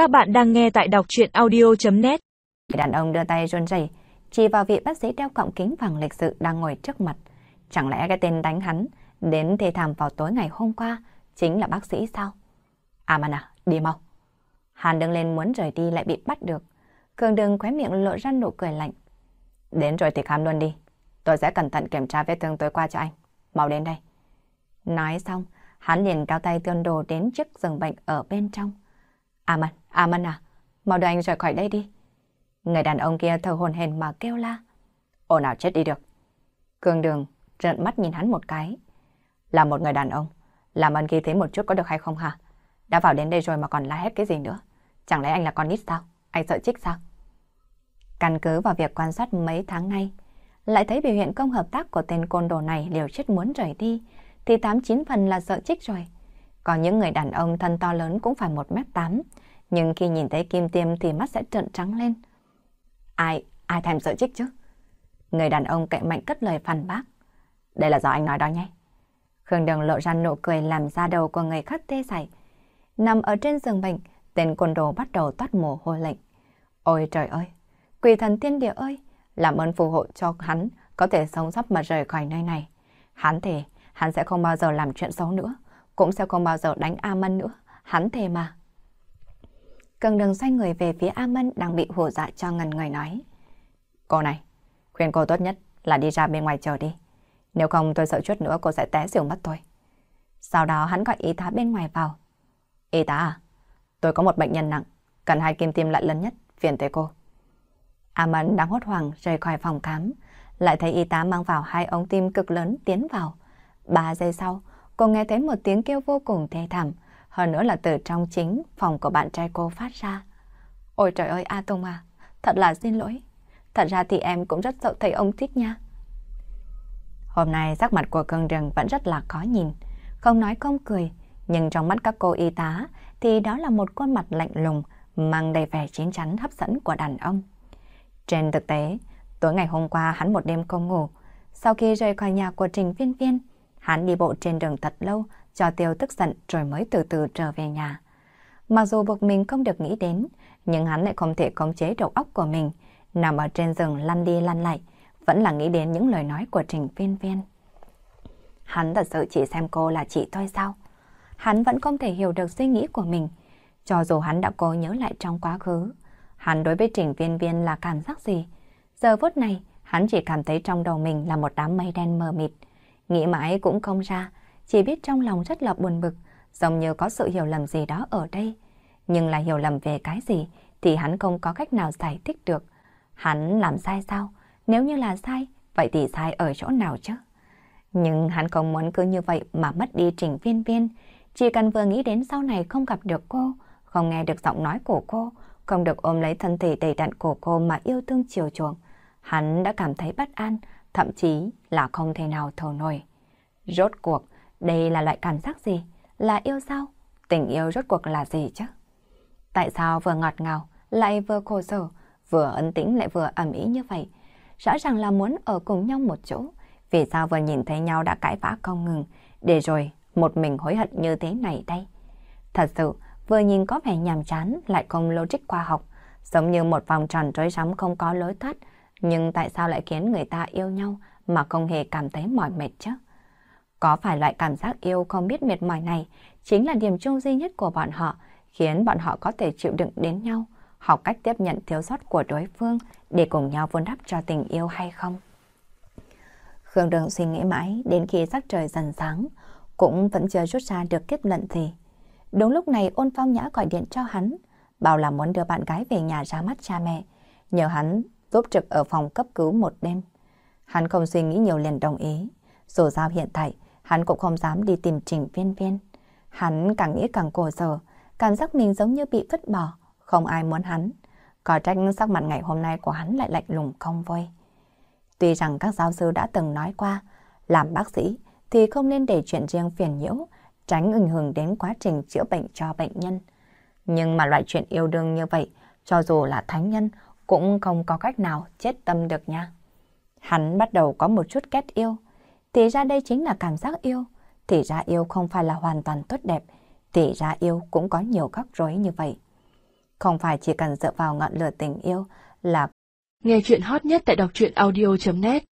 Các bạn đang nghe tại đọc chuyện audio.net Đàn ông đưa tay run rẩy chỉ vào vị bác sĩ đeo cọng kính vàng lịch sự đang ngồi trước mặt. Chẳng lẽ cái tên đánh hắn đến thê thảm vào tối ngày hôm qua chính là bác sĩ sao? Amana, mà đi mau. Hàn đứng lên muốn rời đi lại bị bắt được. Cường đường khóe miệng lộ ra nụ cười lạnh. Đến rồi thì khám luôn đi. Tôi sẽ cẩn thận kiểm tra vết thương tối qua cho anh. Mau đến đây. Nói xong, hắn liền cao tay tương đồ đến chiếc giường bệnh ở bên trong. Aman, Aman à, mau đưa anh rời khỏi đây đi. Người đàn ông kia thở hồn hển mà kêu la. Ồ nào chết đi được. Cương đường trợn mắt nhìn hắn một cái. Là một người đàn ông, làm ơn ghi thế một chút có được hay không hả? Đã vào đến đây rồi mà còn la hét cái gì nữa? Chẳng lẽ anh là con nít sao? Anh sợ chích sao? Căn cứ vào việc quan sát mấy tháng nay, lại thấy biểu hiện công hợp tác của tên côn đồ này liều chết muốn rời đi, thì tám chín phần là sợ chích rồi. Còn những người đàn ông thân to lớn cũng phải 1m8, nhưng khi nhìn thấy kim tiêm thì mắt sẽ trợn trắng lên. Ai, ai thèm sợ chích chứ? Người đàn ông cậy mạnh cất lời phản bác. Đây là do anh nói đó nhé. Khương Đường lộ ra nụ cười làm da đầu của người khác tê dại. Nằm ở trên giường bệnh, tên côn đồ bắt đầu toát mồ hôi lạnh. Ôi trời ơi, quỷ thần tiên địa ơi, làm ơn phù hộ cho hắn có thể sống sót mà rời khỏi nơi này. Hắn thề, hắn sẽ không bao giờ làm chuyện xấu nữa, cũng sẽ không bao giờ đánh A Mân nữa, hắn thề mà. Cường đường xoay người về phía A Mân đang bị hổ dạ cho ngần người nói. Cô này, khuyên cô tốt nhất là đi ra bên ngoài chờ đi. Nếu không tôi sợ chút nữa cô sẽ té xỉu mất tôi Sau đó hắn gọi y tá bên ngoài vào. Y tá à, tôi có một bệnh nhân nặng, cần hai kim tiêm lại lớn nhất, phiền tới cô. A Mẫn đang hốt hoảng rời khỏi phòng khám, lại thấy y tá mang vào hai ống tim cực lớn tiến vào. Ba giây sau, cô nghe thấy một tiếng kêu vô cùng thê thảm, hơn nữa là từ trong chính phòng của bạn trai cô phát ra. Ôi trời ơi A Tùng à, thật là xin lỗi. Thật ra thì em cũng rất sợ thấy ông thích nha. Hôm nay sắc mặt của cương rừng vẫn rất là khó nhìn, không nói không cười, nhưng trong mắt các cô y tá thì đó là một khuôn mặt lạnh lùng, mang đầy vẻ chiến chắn hấp dẫn của đàn ông. Trên thực tế, tối ngày hôm qua hắn một đêm không ngủ. Sau khi rời khỏi nhà của Trình Viên Viên, hắn đi bộ trên đường thật lâu, cho tiêu tức giận rồi mới từ từ trở về nhà. Mặc dù bực mình không được nghĩ đến, nhưng hắn lại không thể khống chế đầu óc của mình, nằm ở trên giường lăn đi lăn lại, vẫn là nghĩ đến những lời nói của Trình Viên Viên. Hắn thật sự chỉ xem cô là chị thôi sao? Hắn vẫn không thể hiểu được suy nghĩ của mình, cho dù hắn đã cố nhớ lại trong quá khứ. Hắn đối với Trình Viên Viên là cảm giác gì? Giờ phút này, hắn chỉ cảm thấy trong đầu mình là một đám mây đen mờ mịt. Nghĩ mãi cũng không ra, chỉ biết trong lòng rất là buồn bực, giống như có sự hiểu lầm gì đó ở đây. Nhưng là hiểu lầm về cái gì thì hắn không có cách nào giải thích được. Hắn làm sai sao? Nếu như là sai, vậy thì sai ở chỗ nào chứ? Nhưng hắn không muốn cứ như vậy mà mất đi trình viên viên. Chỉ cần vừa nghĩ đến sau này không gặp được cô, không nghe được giọng nói của cô, không được ôm lấy thân thể đầy đặn của cô mà yêu thương chiều chuộng. Hắn đã cảm thấy bất an, thậm chí là không thể nào thở nổi. Rốt cuộc, đây là loại cảm giác gì? Là yêu sao? Tình yêu rốt cuộc là gì chứ? Tại sao vừa ngọt ngào, lại vừa khổ sở, vừa ấn tĩnh lại vừa ẩm ý như vậy? Rõ ràng là muốn ở cùng nhau một chỗ. Vì sao vừa nhìn thấy nhau đã cãi vã không ngừng, để rồi một mình hối hận như thế này đây? Thật sự, vừa nhìn có vẻ nhàm chán lại không logic khoa học, giống như một vòng tròn rối rắm không có lối thoát, nhưng tại sao lại khiến người ta yêu nhau mà không hề cảm thấy mỏi mệt chứ? Có phải loại cảm giác yêu không biết mệt mỏi này chính là điểm chung duy nhất của bọn họ, khiến bọn họ có thể chịu đựng đến nhau, học cách tiếp nhận thiếu sót của đối phương để cùng nhau vun đắp cho tình yêu hay không? Khương Đường suy nghĩ mãi đến khi sắc trời dần sáng, cũng vẫn chưa rút ra được kết luận gì. Đúng lúc này ôn phong nhã gọi điện cho hắn, bảo là muốn đưa bạn gái về nhà ra mắt cha mẹ, nhờ hắn giúp trực ở phòng cấp cứu một đêm. Hắn không suy nghĩ nhiều liền đồng ý. Dù sao hiện tại, hắn cũng không dám đi tìm trình viên viên. Hắn càng nghĩ càng cổ sở, cảm giác mình giống như bị vứt bỏ, không ai muốn hắn. Có trách sắc mặt ngày hôm nay của hắn lại lạnh lùng không vơi. Tuy rằng các giáo sư đã từng nói qua, làm bác sĩ thì không nên để chuyện riêng phiền nhiễu, tránh ảnh hưởng đến quá trình chữa bệnh cho bệnh nhân. Nhưng mà loại chuyện yêu đương như vậy, cho dù là thánh nhân, cũng không có cách nào chết tâm được nha. Hắn bắt đầu có một chút kết yêu, thì ra đây chính là cảm giác yêu, thì ra yêu không phải là hoàn toàn tốt đẹp, thì ra yêu cũng có nhiều góc rối như vậy. Không phải chỉ cần dựa vào ngọn lửa tình yêu là... Nghe chuyện hot nhất tại đọc truyện audio.net